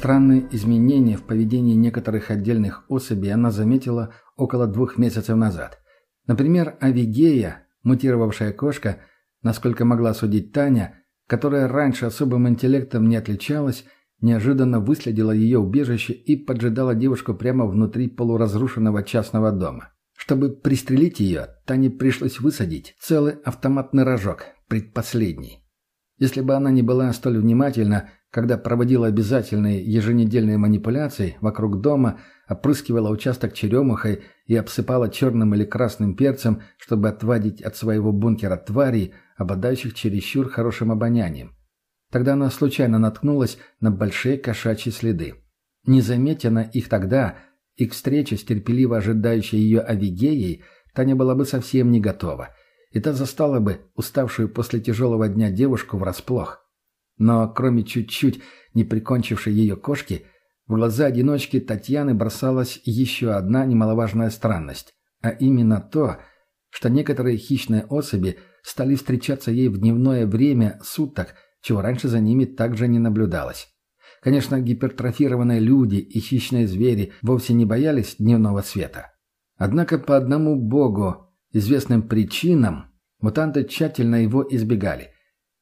Странные изменения в поведении некоторых отдельных особей она заметила около двух месяцев назад. Например, Авигея, мутировавшая кошка, насколько могла судить Таня, которая раньше особым интеллектом не отличалась, неожиданно выследила ее убежище и поджидала девушку прямо внутри полуразрушенного частного дома. Чтобы пристрелить ее, Тане пришлось высадить целый автоматный рожок, предпоследний. Если бы она не была столь внимательна, когда проводила обязательные еженедельные манипуляции вокруг дома, опрыскивала участок черемухой и обсыпала черным или красным перцем, чтобы отвадить от своего бункера тварей, обладающих чересчур хорошим обонянием. Тогда она случайно наткнулась на большие кошачьи следы. Не заметя на их тогда, и к встрече с терпеливо ожидающей ее Авигеей, Таня была бы совсем не готова. И та застала бы уставшую после тяжелого дня девушку врасплох. Но кроме чуть-чуть не прикончившей ее кошки, в глаза одиночки Татьяны бросалась еще одна немаловажная странность, а именно то, что некоторые хищные особи стали встречаться ей в дневное время суток – чего раньше за ними также не наблюдалось. Конечно, гипертрофированные люди и хищные звери вовсе не боялись дневного света. Однако по одному богу, известным причинам, мутанты тщательно его избегали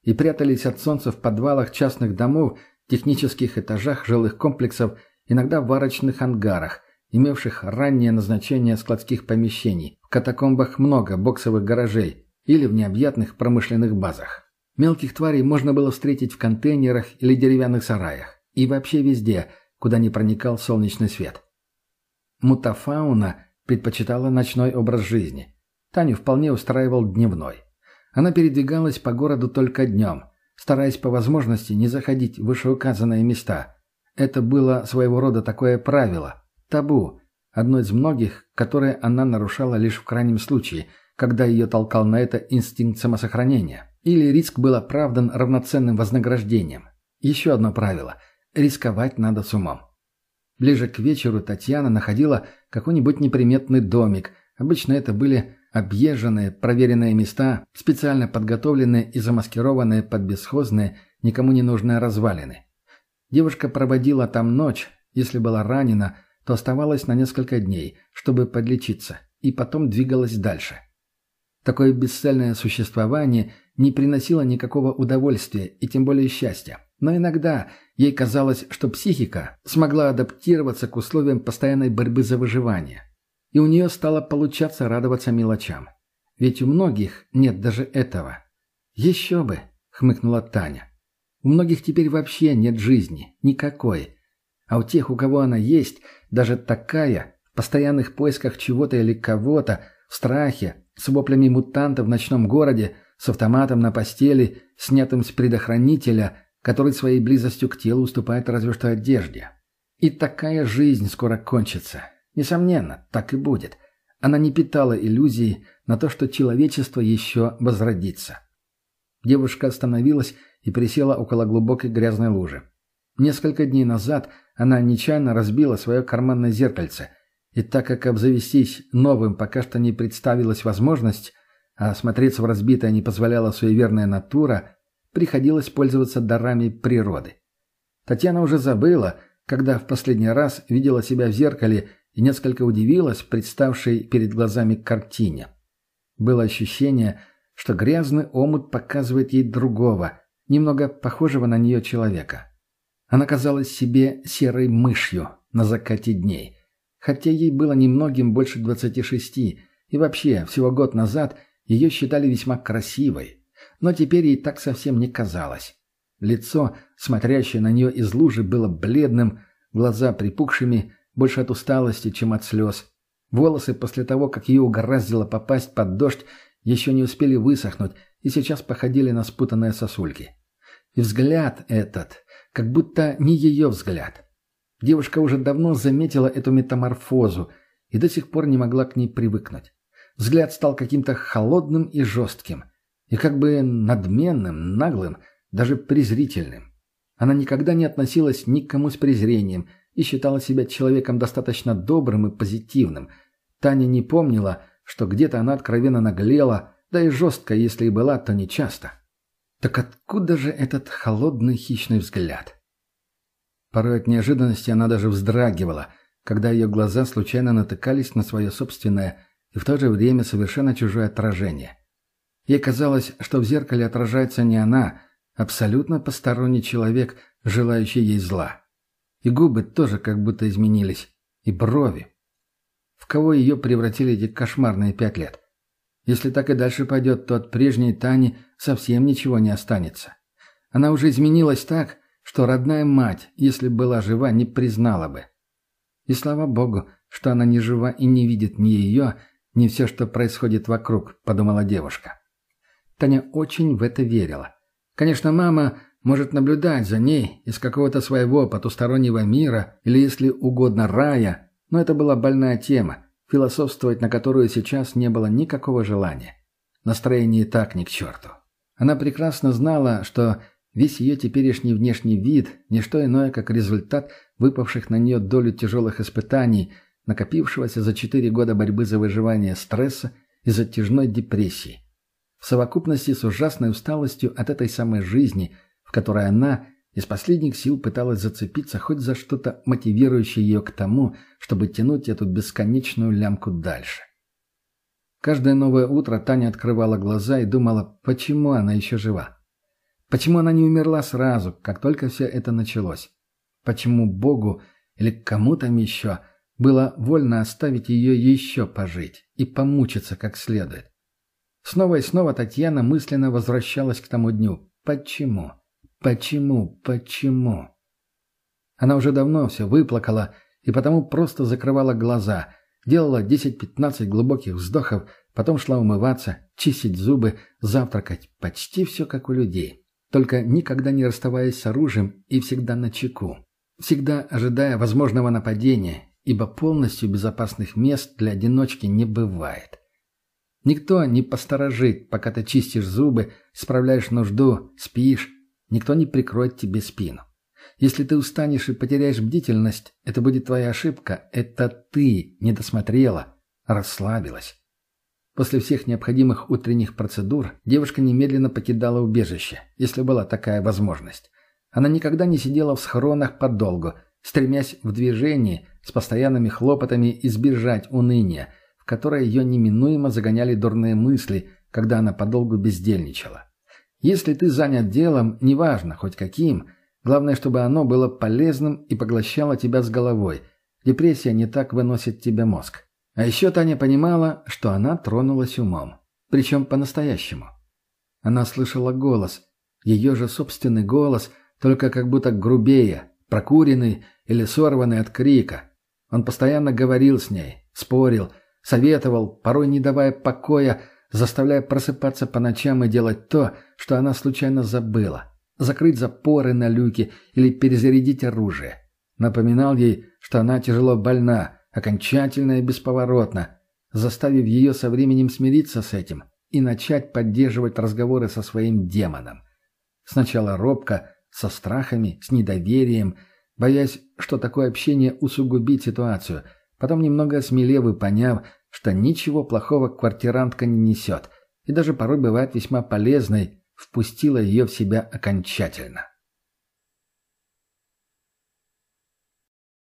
и прятались от солнца в подвалах частных домов, технических этажах жилых комплексов, иногда в варочных ангарах, имевших раннее назначение складских помещений, в катакомбах много боксовых гаражей или в необъятных промышленных базах. Мелких тварей можно было встретить в контейнерах или деревянных сараях. И вообще везде, куда не проникал солнечный свет. Мутафауна предпочитала ночной образ жизни. Таню вполне устраивал дневной. Она передвигалась по городу только днем, стараясь по возможности не заходить в вышеуказанные места. Это было своего рода такое правило, табу, одно из многих, которое она нарушала лишь в крайнем случае, когда ее толкал на это инстинкт самосохранения. Или риск был оправдан равноценным вознаграждением. Еще одно правило – рисковать надо с умом. Ближе к вечеру Татьяна находила какой-нибудь неприметный домик. Обычно это были объезженные, проверенные места, специально подготовленные и замаскированные под бесхозные, никому не нужные развалины. Девушка проводила там ночь, если была ранена, то оставалась на несколько дней, чтобы подлечиться, и потом двигалась дальше. Такое бесцельное существование не приносило никакого удовольствия и тем более счастья. Но иногда ей казалось, что психика смогла адаптироваться к условиям постоянной борьбы за выживание. И у нее стало получаться радоваться мелочам. Ведь у многих нет даже этого. «Еще бы!» — хмыкнула Таня. «У многих теперь вообще нет жизни. Никакой. А у тех, у кого она есть, даже такая, в постоянных поисках чего-то или кого-то, в страхе, с воплями мутанта в ночном городе, с автоматом на постели, снятым с предохранителя, который своей близостью к телу уступает разве что одежде. И такая жизнь скоро кончится. Несомненно, так и будет. Она не питала иллюзий на то, что человечество еще возродится. Девушка остановилась и присела около глубокой грязной лужи. Несколько дней назад она нечаянно разбила свое карманное зеркальце, и так как обзавестись новым пока что не представилась возможность, а осмотреться в разбитое не позволяла суеверная натура, приходилось пользоваться дарами природы. Татьяна уже забыла, когда в последний раз видела себя в зеркале и несколько удивилась представшей перед глазами картине. Было ощущение, что грязный омут показывает ей другого, немного похожего на нее человека. Она казалась себе серой мышью на закате дней, Хотя ей было немногим больше 26, и вообще, всего год назад ее считали весьма красивой. Но теперь ей так совсем не казалось. Лицо, смотрящее на нее из лужи, было бледным, глаза припухшими, больше от усталости, чем от слез. Волосы после того, как ее угораздило попасть под дождь, еще не успели высохнуть и сейчас походили на спутанные сосульки. И взгляд этот, как будто не ее взгляд. Девушка уже давно заметила эту метаморфозу и до сих пор не могла к ней привыкнуть. Взгляд стал каким-то холодным и жестким, и как бы надменным, наглым, даже презрительным. Она никогда не относилась ни к кому с презрением и считала себя человеком достаточно добрым и позитивным. Таня не помнила, что где-то она откровенно наглела, да и жестко, если и была, то не часто. Так откуда же этот холодный хищный взгляд? Порой от неожиданности она даже вздрагивала, когда ее глаза случайно натыкались на свое собственное и в то же время совершенно чужое отражение. Ей казалось, что в зеркале отражается не она, а абсолютно посторонний человек, желающий ей зла. И губы тоже как будто изменились, и брови. В кого ее превратили эти кошмарные пять лет? Если так и дальше пойдет, то от прежней Тани совсем ничего не останется. Она уже изменилась так, что родная мать, если была жива, не признала бы. И слава богу, что она не жива и не видит ни ее, ни все, что происходит вокруг, подумала девушка. Таня очень в это верила. Конечно, мама может наблюдать за ней из какого-то своего потустороннего мира или, если угодно, рая, но это была больная тема, философствовать на которую сейчас не было никакого желания. Настроение и так ни к черту. Она прекрасно знала, что Весь ее теперешний внешний вид – не что иное, как результат выпавших на нее долю тяжелых испытаний, накопившегося за четыре года борьбы за выживание стресса и затяжной депрессии. В совокупности с ужасной усталостью от этой самой жизни, в которой она из последних сил пыталась зацепиться хоть за что-то мотивирующее ее к тому, чтобы тянуть эту бесконечную лямку дальше. Каждое новое утро Таня открывала глаза и думала, почему она еще жива. Почему она не умерла сразу, как только все это началось? Почему Богу или кому там еще было вольно оставить ее еще пожить и помучиться как следует? Снова и снова Татьяна мысленно возвращалась к тому дню. Почему? Почему? Почему? Она уже давно все выплакала и потому просто закрывала глаза, делала 10-15 глубоких вздохов, потом шла умываться, чистить зубы, завтракать. Почти все как у людей только никогда не расставаясь с оружием и всегда на чеку. Всегда ожидая возможного нападения, ибо полностью безопасных мест для одиночки не бывает. Никто не посторожит, пока ты чистишь зубы, справляешь нужду, спишь. Никто не прикроет тебе спину. Если ты устанешь и потеряешь бдительность, это будет твоя ошибка. Это ты не досмотрела, расслабилась. После всех необходимых утренних процедур девушка немедленно покидала убежище, если была такая возможность. Она никогда не сидела в схронах подолгу, стремясь в движении с постоянными хлопотами избежать уныния, в которое ее неминуемо загоняли дурные мысли, когда она подолгу бездельничала. Если ты занят делом, неважно, хоть каким, главное, чтобы оно было полезным и поглощало тебя с головой. Депрессия не так выносит тебе мозг. А еще Таня понимала, что она тронулась умом. Причем по-настоящему. Она слышала голос. Ее же собственный голос, только как будто грубее, прокуренный или сорванный от крика. Он постоянно говорил с ней, спорил, советовал, порой не давая покоя, заставляя просыпаться по ночам и делать то, что она случайно забыла. Закрыть запоры на люке или перезарядить оружие. Напоминал ей, что она тяжело больна, окончательно и бесповоротно, заставив ее со временем смириться с этим и начать поддерживать разговоры со своим демоном. Сначала робко, со страхами, с недоверием, боясь, что такое общение усугубит ситуацию, потом немного осмелев и поняв, что ничего плохого квартирантка не несет, и даже порой бывает весьма полезной, впустила ее в себя окончательно.